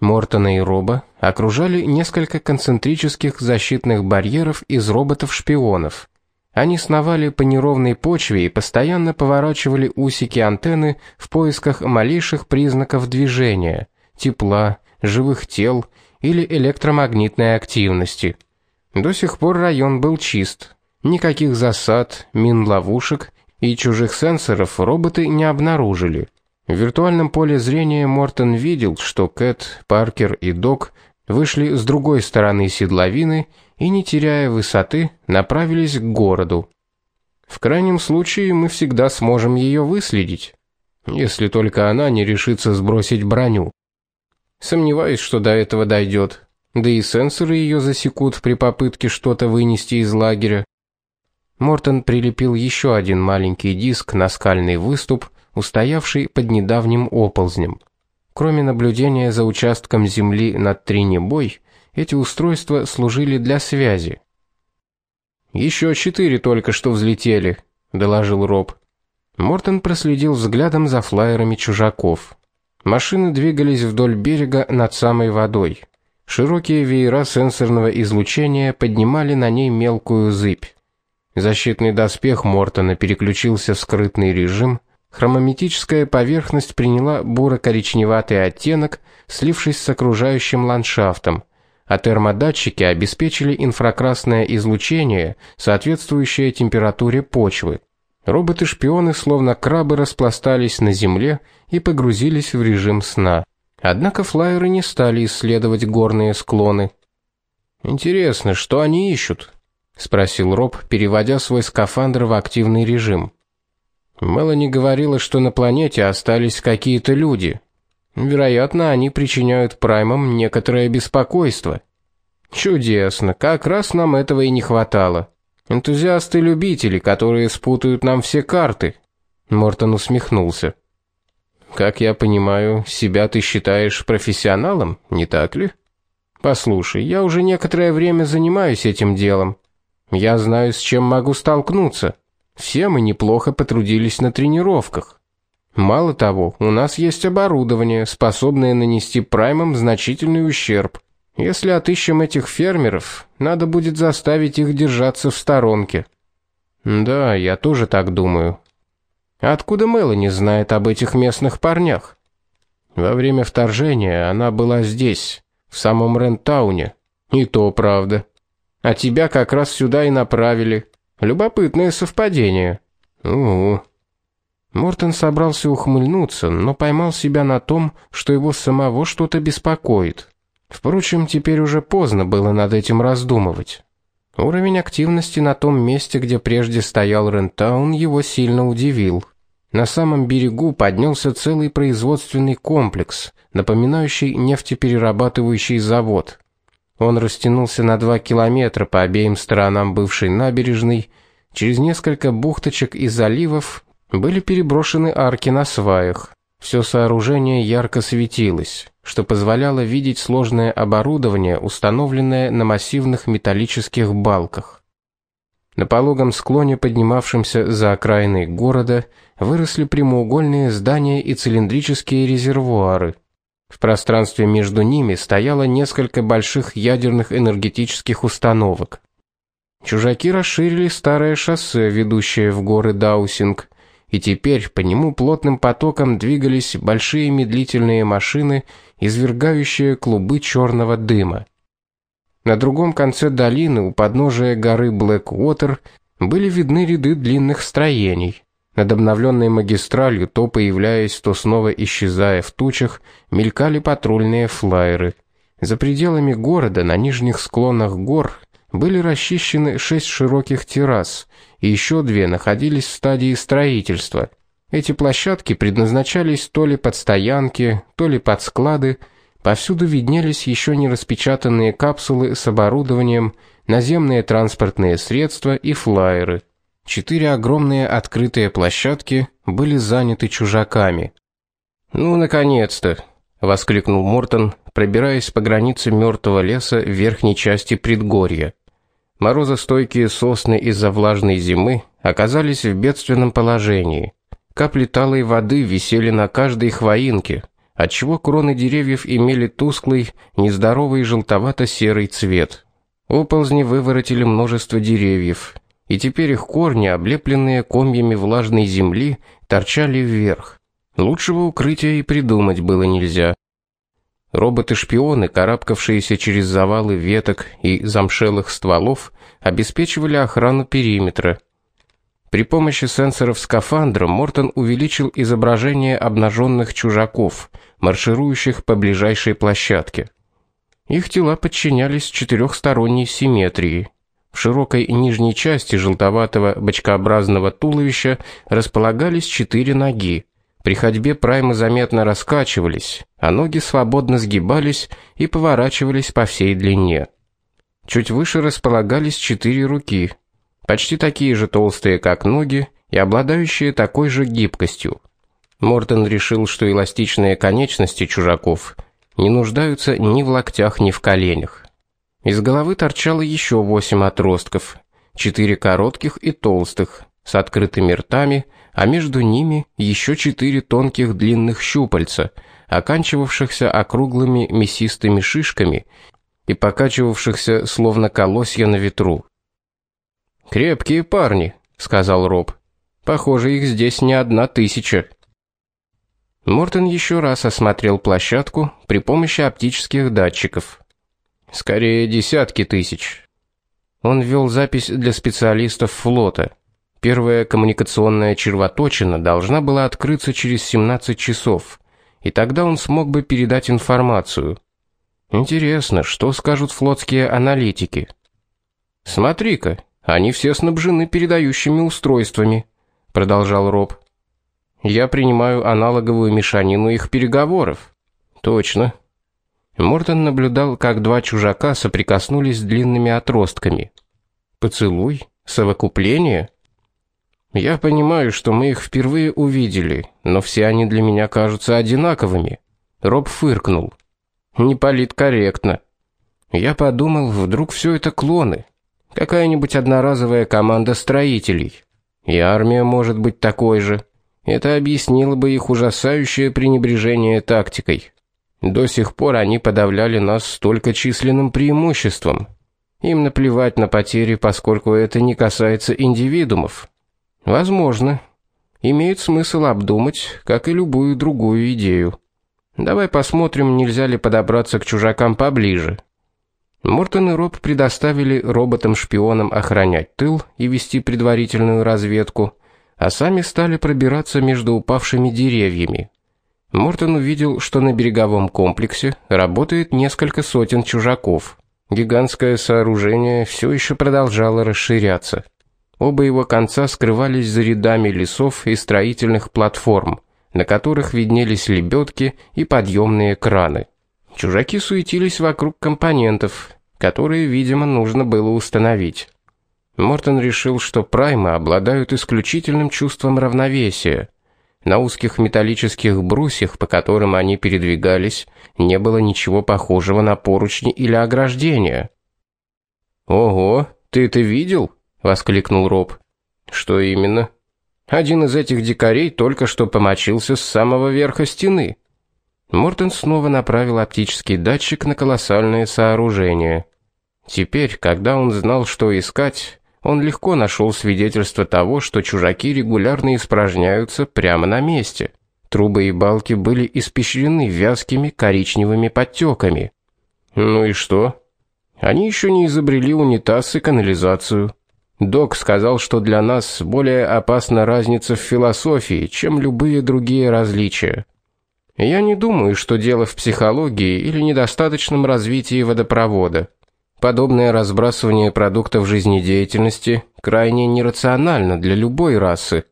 Мортона и Роба окружали несколько концентрических защитных барьеров из роботов-шпионов. Они сновали по неровной почве и постоянно поворачивали усики антенны в поисках малейших признаков движения, тепла, живых тел или электромагнитной активности. До сих пор район был чист. Никаких засад, мин-ловушек и чужих сенсоров роботы не обнаружили. В виртуальном поле зрения Мортон видел, что Кэт, Паркер и Док вышли с другой стороны седловины и, не теряя высоты, направились к городу. В крайнем случае мы всегда сможем ее выследить, если только она не решится сбросить броню. Сомневаюсь, что до этого дойдет. Да и сенсоры ее засекут при попытке что-то вынести из лагеря. Мортон прилепил еще один маленький диск на скальный выступ, устоявший под недавним оползнем. Кроме наблюдения за участком земли над Тринебой, эти устройства служили для связи. Еще четыре только что взлетели, доложил Роб. Мортон проследил взглядом за флайерами чужаков. Машины двигались вдоль берега над самой водой. Широкие веера сенсорного излучения поднимали на ней мелкую зыбь. Защитный доспех Мортона переключился в скрытный режим, Хромометическая поверхность приняла буро-коричневатый оттенок, слившись с окружающим ландшафтом, а термодатчики обеспечили инфракрасное излучение, соответствующее температуре почвы. Роботы-шпионы словно крабы распластались на земле и погрузились в режим сна. Однако флайеры не стали исследовать горные склоны. Интересно, что они ищут? спросил Роб, переводя свой скафандр в активный режим. Мелани говорила, что на планете остались какие-то люди. Вероятно, они причиняют праймам некоторое беспокойство. Чудесно, как раз нам этого и не хватало. Энтузиасты-любители, которые спутают нам все карты. Мортон усмехнулся. Как я понимаю, себя ты считаешь профессионалом, не так ли? Послушай, я уже некоторое время занимаюсь этим делом. Я знаю, с чем могу столкнуться. Все мы неплохо потрудились на тренировках. Мало того, у нас есть оборудование, способное нанести праймам значительный ущерб. Если отыщем этих фермеров, надо будет заставить их держаться в сторонке. Да, я тоже так думаю. Откуда Мелани знает об этих местных парнях? Во время вторжения она была здесь, в самом Рентауне. И то правда. А тебя как раз сюда и направили. Любопытное совпадение. Угу. Мортон собрался ухмыльнуться, но поймал себя на том, что его самого что-то беспокоит. Впрочем, теперь уже поздно было над этим раздумывать. Уровень активности на том месте, где прежде стоял Рентаун, его сильно удивил. На самом берегу поднялся целый производственный комплекс, напоминающий нефтеперерабатывающий завод. Он растянулся на два километра по обеим сторонам бывшей набережной. Через несколько бухточек и заливов были переброшены арки на сваях. Все сооружение ярко светилось, что позволяло видеть сложное оборудование, установленное на массивных металлических балках. На пологом склоне, поднимавшемся за окраиной города, выросли прямоугольные здания и цилиндрические резервуары. В пространстве между ними стояло несколько больших ядерных энергетических установок. Чужаки расширили старое шоссе, ведущее в горы Даусинг, и теперь по нему плотным потоком двигались большие медлительные машины, извергающие клубы черного дыма. На другом конце долины, у подножия горы Блэк-Уотер, были видны ряды длинных строений. Над обновленной магистралью, то появляясь, то снова исчезая в тучах, мелькали патрульные флайеры. За пределами города, на нижних склонах гор, были расчищены шесть широких террас, и еще две находились в стадии строительства. Эти площадки предназначались то ли под стоянки, то ли под склады. Повсюду виднелись еще не распечатанные капсулы с оборудованием, наземные транспортные средства и флайеры. Четыре огромные открытые площадки были заняты чужаками. "Ну наконец-то", воскликнул Мортон, пробираясь по границе мертвого леса в верхней части предгорья. Морозостойкие сосны из-за влажной зимы оказались в бедственном положении. Капли талой воды висели на каждой хвоинке, отчего кроны деревьев имели тусклый, нездоровый желтовато-серый цвет. Оползни выворотили множество деревьев, и теперь их корни, облепленные комьями влажной земли, торчали вверх. Лучшего укрытия и придумать было нельзя. Роботы-шпионы, карабкавшиеся через завалы веток и замшелых стволов, обеспечивали охрану периметра. При помощи сенсоров скафандра Мортон увеличил изображение обнаженных чужаков, марширующих по ближайшей площадке. Их тела подчинялись четырехсторонней симметрии. В широкой нижней части желтоватого бочкообразного туловища располагались четыре ноги. При ходьбе праймы заметно раскачивались, а ноги свободно сгибались и поворачивались по всей длине. Чуть выше располагались четыре руки, почти такие же толстые, как ноги, и обладающие такой же гибкостью. Мортон решил, что эластичные конечности чужаков не нуждаются ни в локтях, ни в коленях. Из головы торчало еще восемь отростков, четыре коротких и толстых, с открытыми ртами, а между ними еще четыре тонких длинных щупальца, оканчивавшихся округлыми мясистыми шишками и покачивавшихся словно колосья на ветру. Крепкие парни, сказал Роб. Похоже, их здесь не одна тысяча. Мортон еще раз осмотрел площадку при помощи оптических датчиков. Скорее десятки тысяч. Он вел запись для специалистов флота. Первая коммуникационная червоточина должна была открыться через 17 часов, и тогда он смог бы передать информацию. Интересно, что скажут флотские аналитики. Смотри-ка, они все снабжены передающими устройствами, продолжал Роб. Я принимаю аналоговую мешанину их переговоров. Точно. Мортон наблюдал, как два чужака соприкоснулись длинными отростками. Поцелуй, совокупление. Я понимаю, что мы их впервые увидели, но все они для меня кажутся одинаковыми. Роб фыркнул. Не политкорректно. Я подумал, вдруг все это клоны. Какая-нибудь одноразовая команда строителей. И армия может быть такой же. Это объяснило бы их ужасающее пренебрежение тактикой. До сих пор они подавляли нас столько численным преимуществом. Им наплевать на потери, поскольку это не касается индивидуумов. Возможно, имеет смысл обдумать, как и любую другую идею. Давай посмотрим, нельзя ли подобраться к чужакам поближе. Мортон и Роб предоставили роботам-шпионам охранять тыл и вести предварительную разведку, а сами стали пробираться между упавшими деревьями. Мортон увидел, что на береговом комплексе работает несколько сотен чужаков. Гигантское сооружение все еще продолжало расширяться. Оба его конца скрывались за рядами лесов и строительных платформ, на которых виднелись лебедки и подъемные краны. Чужаки суетились вокруг компонентов, которые, видимо, нужно было установить. Мортон решил, что праймы обладают исключительным чувством равновесия. На узких металлических брусьях, по которым они передвигались, не было ничего похожего на поручни или ограждения. Ого, ты это видел? воскликнул Роб. Что именно? Один из этих дикарей только что помочился с самого верха стены. Мортон снова направил оптический датчик на колоссальное сооружение. Теперь, когда он знал, что искать, он легко нашел свидетельство того, что чужаки регулярно испражняются прямо на месте. Трубы и балки были испещрены вязкими коричневыми подтеками. Ну и что? Они еще не изобрели унитаз и канализацию. Док сказал, что для нас более опасна разница в философии, чем любые другие различия. Я не думаю, что дело в психологии или недостаточном развитии водопровода. Подобное разбрасывание продуктов жизнедеятельности крайне нерационально для любой расы.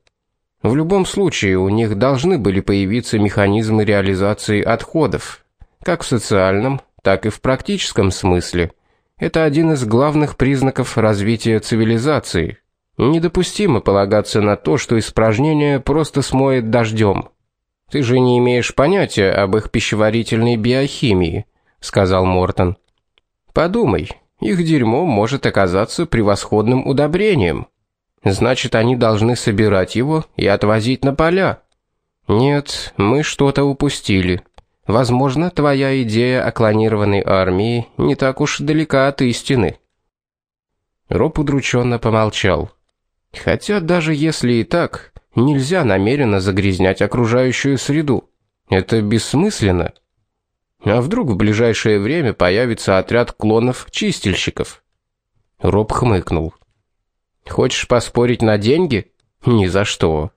В любом случае у них должны были появиться механизмы реализации отходов, как в социальном, так и в практическом смысле. Это один из главных признаков развития цивилизации. Недопустимо полагаться на то, что испражнение просто смоет дождем. Ты же не имеешь понятия об их пищеварительной биохимии, сказал Мортон. Подумай, их дерьмо может оказаться превосходным удобрением. Значит, они должны собирать его и отвозить на поля. Нет, мы что-то упустили. Возможно, твоя идея о клонированной армии не так уж далека от истины. Роб удрученно помолчал. Хотя даже если и так, нельзя намеренно загрязнять окружающую среду. Это бессмысленно. А вдруг в ближайшее время появится отряд клонов-чистильщиков? Роб хмыкнул. Хочешь поспорить на деньги? Ни за что.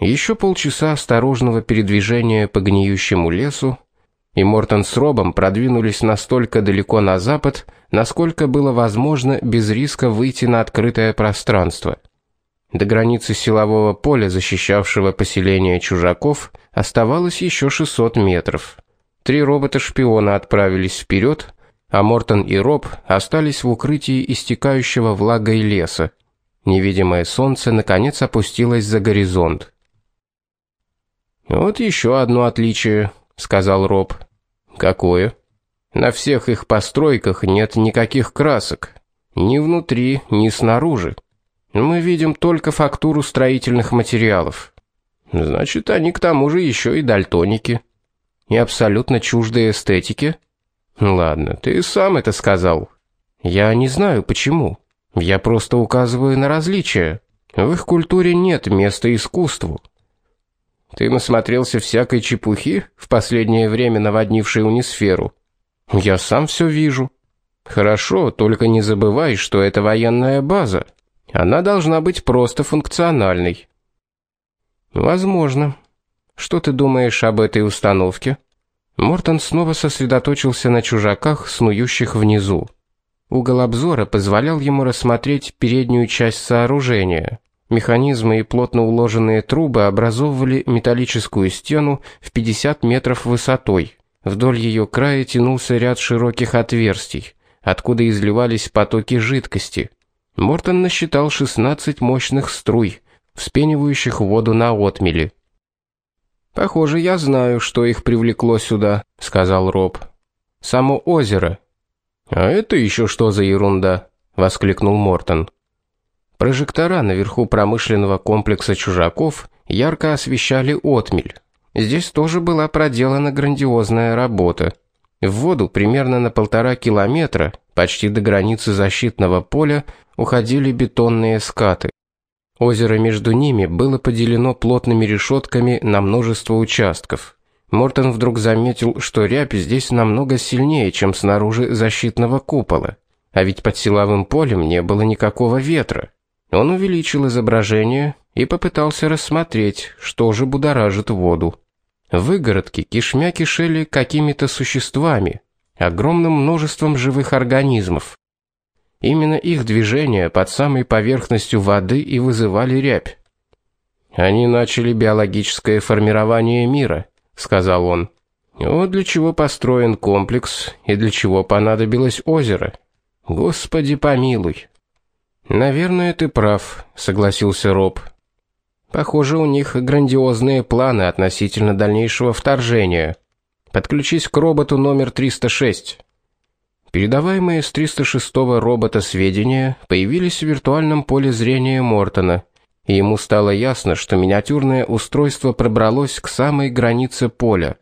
Еще полчаса осторожного передвижения по гниющему лесу, и Мортон с Робом продвинулись настолько далеко на запад, насколько было возможно без риска выйти на открытое пространство. До границы силового поля, защищавшего поселение чужаков, оставалось еще 600 метров. Три робота-шпиона отправились вперед, а Мортон и Роб остались в укрытии истекающего влагой леса. Невидимое солнце наконец опустилось за горизонт. Вот еще одно отличие, сказал Роб. Какое? На всех их постройках нет никаких красок, ни внутри, ни снаружи. Мы видим только фактуру строительных материалов. Значит, они к тому же еще и дальтоники. И абсолютно чуждые эстетике. Ладно, ты сам это сказал. Я не знаю почему. Я просто указываю на различия. В их культуре нет места искусству. Ты насмотрелся всякой чепухи в последнее время наводнившей унисферу. Я сам все вижу. Хорошо, только не забывай, что это военная база. Она должна быть просто функциональной. Возможно. Что ты думаешь об этой установке? Мортон снова сосредоточился на чужаках, снующих внизу. Угол обзора позволял ему рассмотреть переднюю часть сооружения. Механизмы и плотно уложенные трубы образовывали металлическую стену в 50 метров высотой. Вдоль ее края тянулся ряд широких отверстий, откуда изливались потоки жидкости. Мортон насчитал 16 мощных струй, вспенивающих воду на отмели. Похоже, я знаю, что их привлекло сюда, сказал Роб. Само озеро. А это еще что за ерунда? воскликнул Мортон. Прожектора наверху промышленного комплекса чужаков ярко освещали отмель. Здесь тоже была проделана грандиозная работа. В воду примерно на полтора километра, почти до границы защитного поля, уходили бетонные скаты. Озеро между ними было поделено плотными решетками на множество участков. Мортон вдруг заметил, что рябь здесь намного сильнее, чем снаружи защитного купола. А ведь под силовым полем не было никакого ветра. Он увеличил изображение и попытался рассмотреть, что же будоражит воду. Выгородки кишмя кишели какими-то существами, огромным множеством живых организмов. Именно их движения под самой поверхностью воды и вызывали рябь. Они начали биологическое формирование мира, сказал он. Вот для чего построен комплекс и для чего понадобилось озеро. Господи помилуй. Наверное, ты прав, согласился Роб. Похоже, у них грандиозные планы относительно дальнейшего вторжения. Подключись к роботу номер 306. Передаваемые с 306-го робота сведения появились в виртуальном поле зрения Мортона, и ему стало ясно, что миниатюрное устройство пробралось к самой границе поля.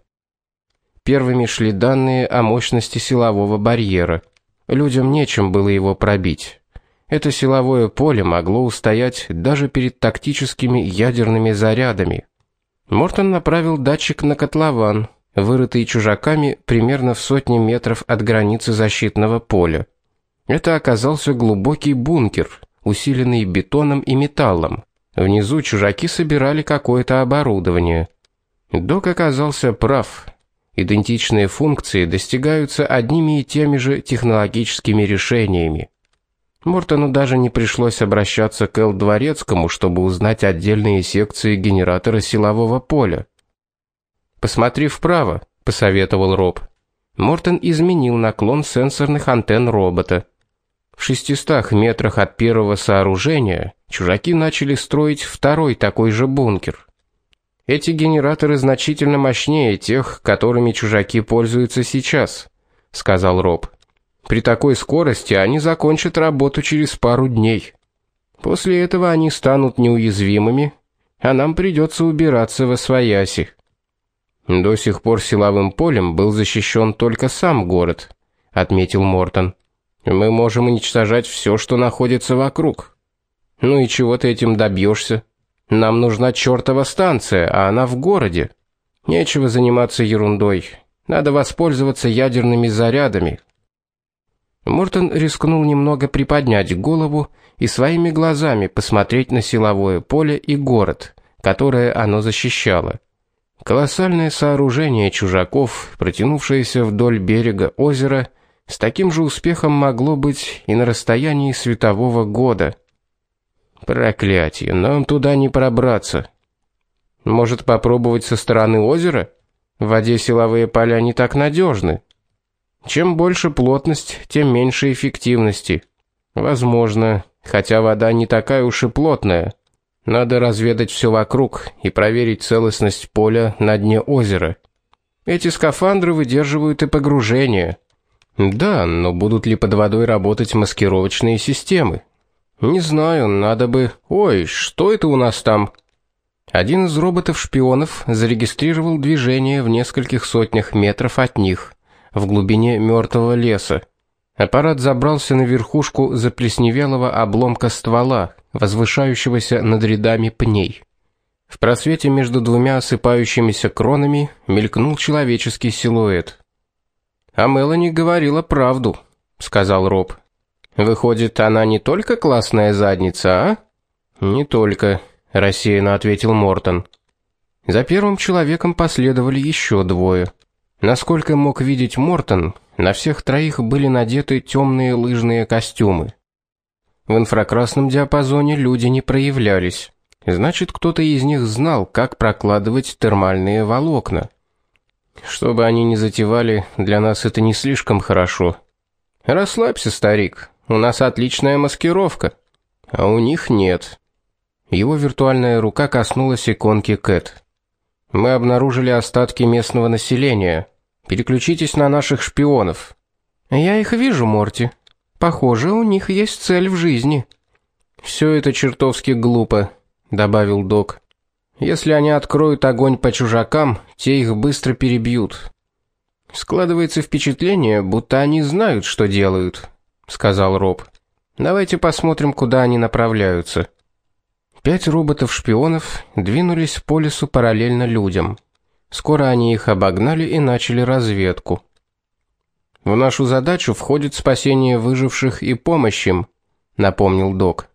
Первыми шли данные о мощности силового барьера. Людям нечем было его пробить. Это силовое поле могло устоять даже перед тактическими ядерными зарядами. Мортон направил датчик на котлован, вырытый чужаками примерно в сотне метров от границы защитного поля. Это оказался глубокий бункер, усиленный бетоном и металлом. Внизу чужаки собирали какое-то оборудование. Док оказался прав. Идентичные функции достигаются одними и теми же технологическими решениями. Мортону даже не пришлось обращаться к Эл Дворецкому, чтобы узнать отдельные секции генератора силового поля. Посмотри вправо, посоветовал Роб. Мортон изменил наклон сенсорных антенн робота. В 600 метрах от первого сооружения чужаки начали строить второй такой же бункер. Эти генераторы значительно мощнее тех, которыми чужаки пользуются сейчас, сказал Роб. При такой скорости они закончат работу через пару дней. После этого они станут неуязвимыми, а нам придется убираться во свояси. До сих пор силовым полем был защищен только сам город, отметил Мортон. Мы можем уничтожать все, что находится вокруг. Ну и чего ты этим добьешься? Нам нужна чёртова станция, а она в городе. Нечего заниматься ерундой. Надо воспользоваться ядерными зарядами. Мортон рискнул немного приподнять голову и своими глазами посмотреть на силовое поле и город, которое оно защищало. Колоссальное сооружение чужаков, протянувшееся вдоль берега озера, с таким же успехом могло быть и на расстоянии светового года. Проклятие, нам туда не пробраться. Может, попробовать со стороны озера? В воде силовые поля не так надежны. Чем больше плотность, тем меньше эффективности. Возможно, хотя вода не такая уж и плотная. Надо разведать все вокруг и проверить целостность поля на дне озера. Эти скафандры выдерживают и погружение. Да, но будут ли под водой работать маскировочные системы? Не знаю, надо бы. Ой, что это у нас там? Один из роботов-шпионов зарегистрировал движение в нескольких сотнях метров от них, в глубине мертвого леса. Аппарат забрался на верхушку заплесневелого обломка ствола, возвышающегося над рядами пней. В просвете между двумя осыпающимися кронами мелькнул человеческий силуэт. А Мелани говорила правду, сказал Роб. Выходит, она не только классная задница, а? Не только, рассеянно ответил Мортон. За первым человеком последовали еще двое. Насколько мог видеть Мортон, на всех троих были надеты темные лыжные костюмы. В инфракрасном диапазоне люди не проявлялись. Значит, кто-то из них знал, как прокладывать термальные волокна. Что бы они ни затевали, для нас это не слишком хорошо. Расслабься, старик. У нас отличная маскировка, а у них нет. Его виртуальная рука коснулась иконки Кэт. Мы обнаружили остатки местного населения. Переключитесь на наших шпионов. Я их вижу, Морти. Похоже, у них есть цель в жизни. Все это чертовски глупо, добавил Док. Если они откроют огонь по чужакам, те их быстро перебьют. Складывается впечатление, будто они знают, что делают, сказал Роб. Давайте посмотрим, куда они направляются. Пять роботов-шпионов двинулись по лесу параллельно людям. Скоро они их обогнали и начали разведку. В нашу задачу входит спасение выживших и помощь им, напомнил Док.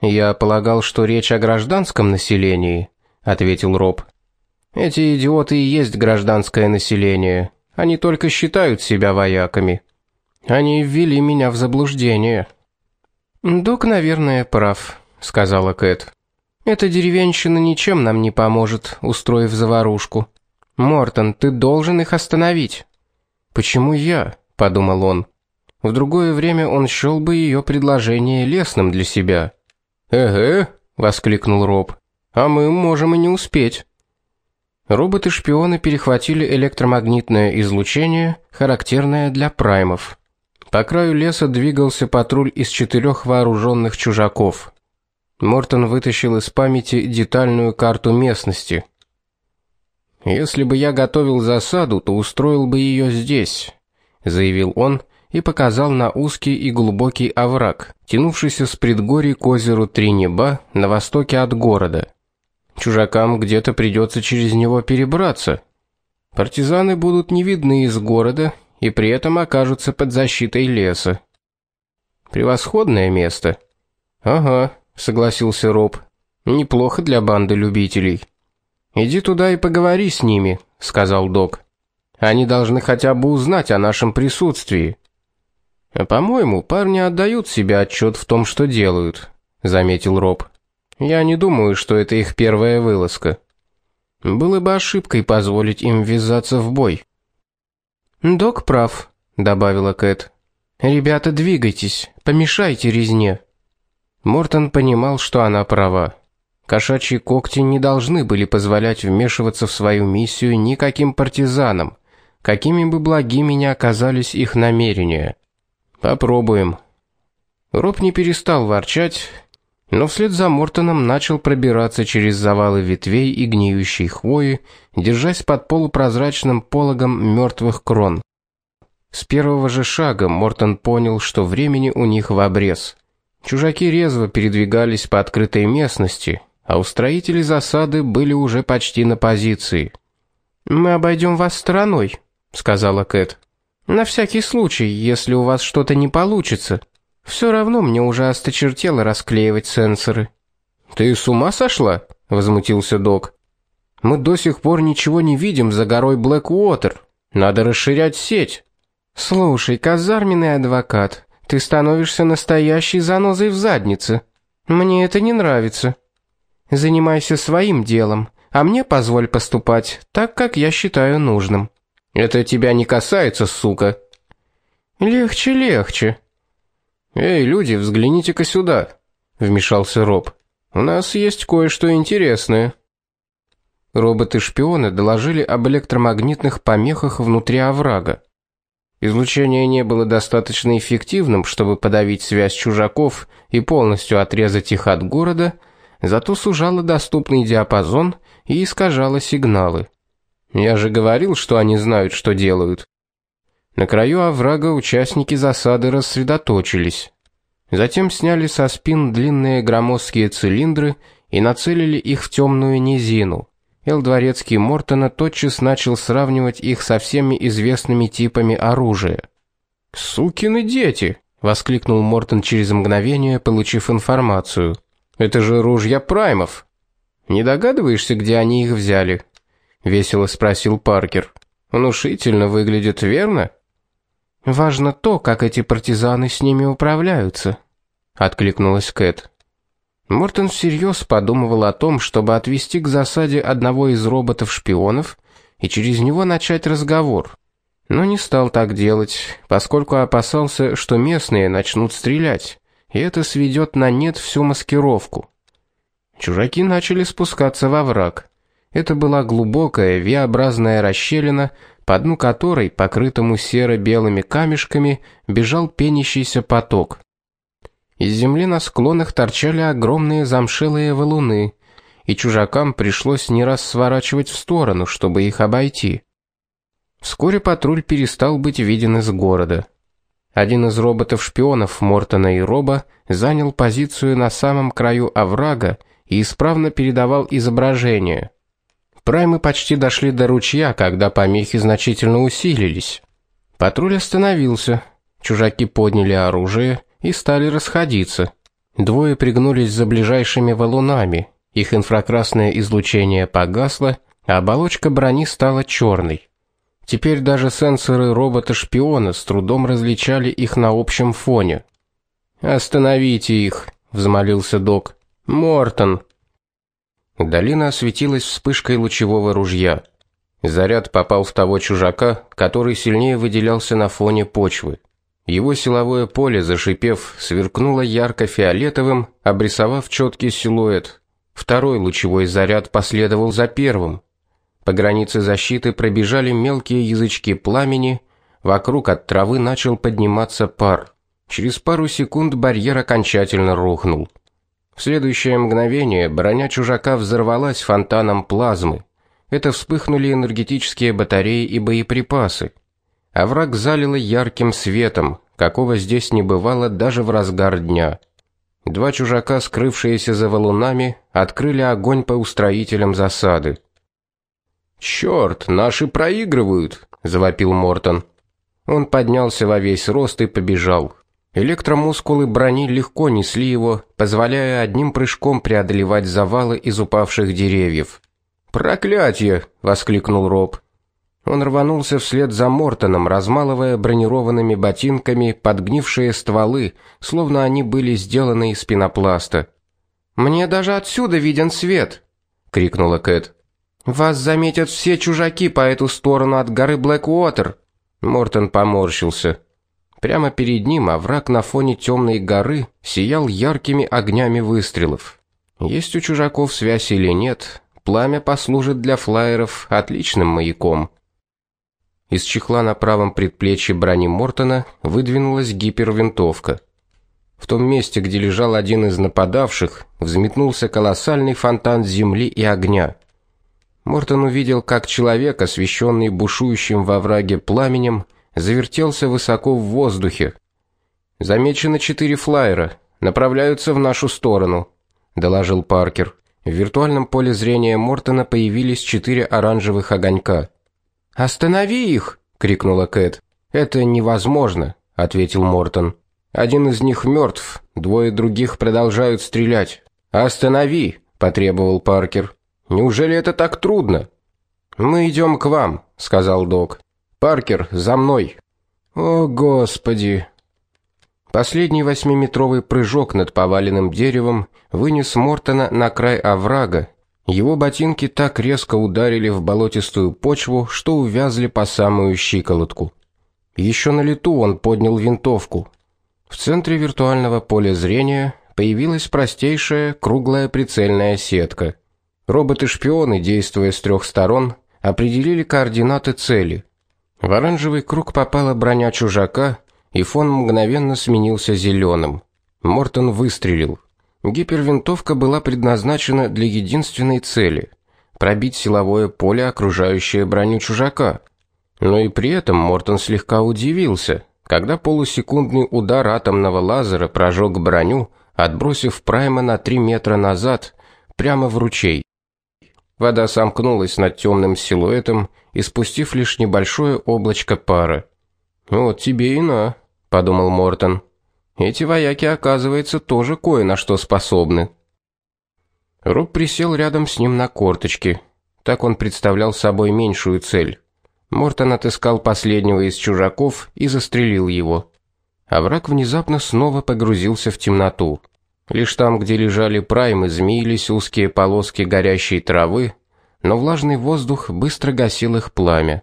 Я полагал, что речь о гражданском населении, ответил Роб. Эти идиоты и есть гражданское население. Они только считают себя вояками. Они ввели меня в заблуждение. Док, наверное, прав, сказала Кэт. Эта деревенщина ничем нам не поможет, устроив заварушку. Мортон, ты должен их остановить. Почему я? подумал он. В другое время он счёл бы её предложение лестным для себя. "Эге", воскликнул Роб. "А мы можем и не успеть". Роботы-шпионы перехватили электромагнитное излучение, характерное для праймов. По краю леса двигался патруль из четырёх вооружённых чужаков. Мортон вытащил из памяти детальную карту местности. Если бы я готовил засаду, то устроил бы ее здесь, заявил он и показал на узкий и глубокий овраг, тянувшийся с предгорий к озеру Тринеба на востоке от города. Чужакам где-то придется через него перебраться. Партизаны будут не видны из города и при этом окажутся под защитой леса. Превосходное место. Ага, согласился Роб. Неплохо для банды любителей. Иди туда и поговори с ними, сказал Док. Они должны хотя бы узнать о нашем присутствии. А по-моему, парни отдают себе отчет в том, что делают, заметил Роб. Я не думаю, что это их первая вылазка. Было бы ошибкой позволить им ввязаться в бой. Док прав, добавила Кэт. Ребята, двигайтесь, помешайте резне. Мортон понимал, что она права. Кошачьи когти не должны были позволять вмешиваться в свою миссию никаким партизанам, какими бы благими ни оказались их намерения. Попробуем. Роб не перестал ворчать, но вслед за Мортоном начал пробираться через завалы ветвей и гниющей хвои, держась под полупрозрачным пологом мертвых крон. С первого же шага Мортон понял, что времени у них в обрез. Чужаки резво передвигались по открытой местности, а устроители засады были уже почти на позиции. Мы обойдем вас стороной, сказала Кэт. На всякий случай, если у вас что-то не получится. Все равно мне уже осточертело расклеивать сенсоры. Ты с ума сошла? возмутился Док. Мы до сих пор ничего не видим за горой Блэквотер. Надо расширять сеть. Слушай, казарменный адвокат, ты становишься настоящей занозой в заднице. Мне это не нравится. Занимайся своим делом, а мне позволь поступать так, как я считаю нужным. Это тебя не касается, сука. Легче, легче. Эй, люди, взгляните-ка сюда, вмешался Роб. У нас есть кое-что интересное. Роботы-шпионы доложили об электромагнитных помехах внутри оврага. Излучение не было достаточно эффективным, чтобы подавить связь чужаков и полностью отрезать их от города, зато сужало доступный диапазон и искажало сигналы. Я же говорил, что они знают, что делают. На краю оврага участники засады рассредоточились. Затем сняли со спин длинные громоздкие цилиндры и нацелили их в темную низину. Эл Дворецкий Мортона тотчас начал сравнивать их со всеми известными типами оружия. "Сукины дети", воскликнул Мортон через мгновение, получив информацию. "Это же ружья праймов. Не догадываешься, где они их взяли?" весело спросил Паркер. "Внушительно выглядит, верно?" "Важно то, как эти партизаны с ними управляются", откликнулась Кэт. Мортон всерьез подумывал о том, чтобы отвести к засаде одного из роботов-шпионов и через него начать разговор. Но не стал так делать, поскольку опасался, что местные начнут стрелять, и это сведет на нет всю маскировку. Чужаки начали спускаться во враг. Это была глубокая V-образная расщелина, по дну которой, покрытому серо-белыми камешками, бежал пенящийся поток. Из земли на склонах торчали огромные замшелые валуны, и чужакам пришлось не раз сворачивать в сторону, чтобы их обойти. Вскоре патруль перестал быть виден из города. Один из роботов-шпионов Мортона и Роба занял позицию на самом краю оврага и исправно передавал изображение. Праймы почти дошли до ручья, когда помехи значительно усилились. Патруль остановился. Чужаки подняли оружие и стали расходиться. Двое пригнулись за ближайшими валунами. Их инфракрасное излучение погасло, а оболочка брони стала черной. Теперь даже сенсоры робота-шпиона с трудом различали их на общем фоне. "Остановите их", взмолился Док. "Мортон". Долина осветилась вспышкой лучевого ружья. Заряд попал в того чужака, который сильнее выделялся на фоне почвы. Его силовое поле, зашипев, сверкнуло ярко-фиолетовым, обрисовав четкий силуэт. Второй лучевой заряд последовал за первым. По границе защиты пробежали мелкие язычки пламени, вокруг от травы начал подниматься пар. Через пару секунд барьер окончательно рухнул. В следующее мгновение броня чужака взорвалась фонтаном плазмы. Это вспыхнули энергетические батареи и боеприпасы. Овраг залило ярким светом, какого здесь не бывало даже в разгар дня. Два чужака, скрывшиеся за валунами, открыли огонь по устроителям засады. «Черт, наши проигрывают!» – завопил Мортон. Он поднялся во весь рост и побежал. Электромускулы брони легко несли его, позволяя одним прыжком преодолевать завалы из упавших деревьев. «Проклятье!» – воскликнул Роб. Он рванулся вслед за Мортоном, размалывая бронированными ботинками подгнившие стволы, словно они были сделаны из пенопласта. Мне даже отсюда виден свет, крикнула Кэт. Вас заметят все чужаки по эту сторону от горы Блэквотер. Мортон поморщился. Прямо перед ним овраг на фоне темной горы сиял яркими огнями выстрелов. Есть у чужаков связь или нет, пламя послужит для флайеров отличным маяком. Из чехла на правом предплечье брони Мортона выдвинулась гипервинтовка. В том месте, где лежал один из нападавших, взметнулся колоссальный фонтан земли и огня. Мортон увидел, как человек, освещенный бушующим во враге пламенем, завертелся высоко в воздухе. Замечено четыре флайера, направляются в нашу сторону, доложил Паркер. В виртуальном поле зрения Мортона появились четыре оранжевых огонька. "Останови их!" крикнула Кэт. "Это невозможно", ответил Мортон. Один из них мертв, двое других продолжают стрелять. Останови, потребовал Паркер. Неужели это так трудно? Мы идем к вам, сказал Док. Паркер, за мной. О, господи. Последний восьмиметровый прыжок над поваленным деревом вынес Мортона на край оврага. Его ботинки так резко ударили в болотистую почву, что увязли по самую щиколотку. Еще на лету он поднял винтовку. В центре виртуального поля зрения появилась простейшая круглая прицельная сетка. Роботы-шпионы, действуя с трех сторон, определили координаты цели. В оранжевый круг попала броня чужака, и фон мгновенно сменился зеленым. Мортон выстрелил. Гипервинтовка была предназначена для единственной цели пробить силовое поле, окружающее броню чужака. Но и при этом Мортон слегка удивился, когда полусекундный удар атомного лазера прожег броню, отбросив Прайма на 3 метра назад, прямо в ручей. Вода сомкнулась над темным силуэтом, испустив лишь небольшое облачко пара. "Вот тебе и на", подумал Мортон. "Эти вояки, оказывается, тоже кое на что способны". Роб присел рядом с ним на корточки. Так он представлял собой меньшую цель. Мортон отыскал последнего из чужаков и застрелил его. А враг внезапно снова погрузился в темноту. Лишь там, где лежали праймы, змеились узкие полоски горящей травы, но влажный воздух быстро гасил их пламя.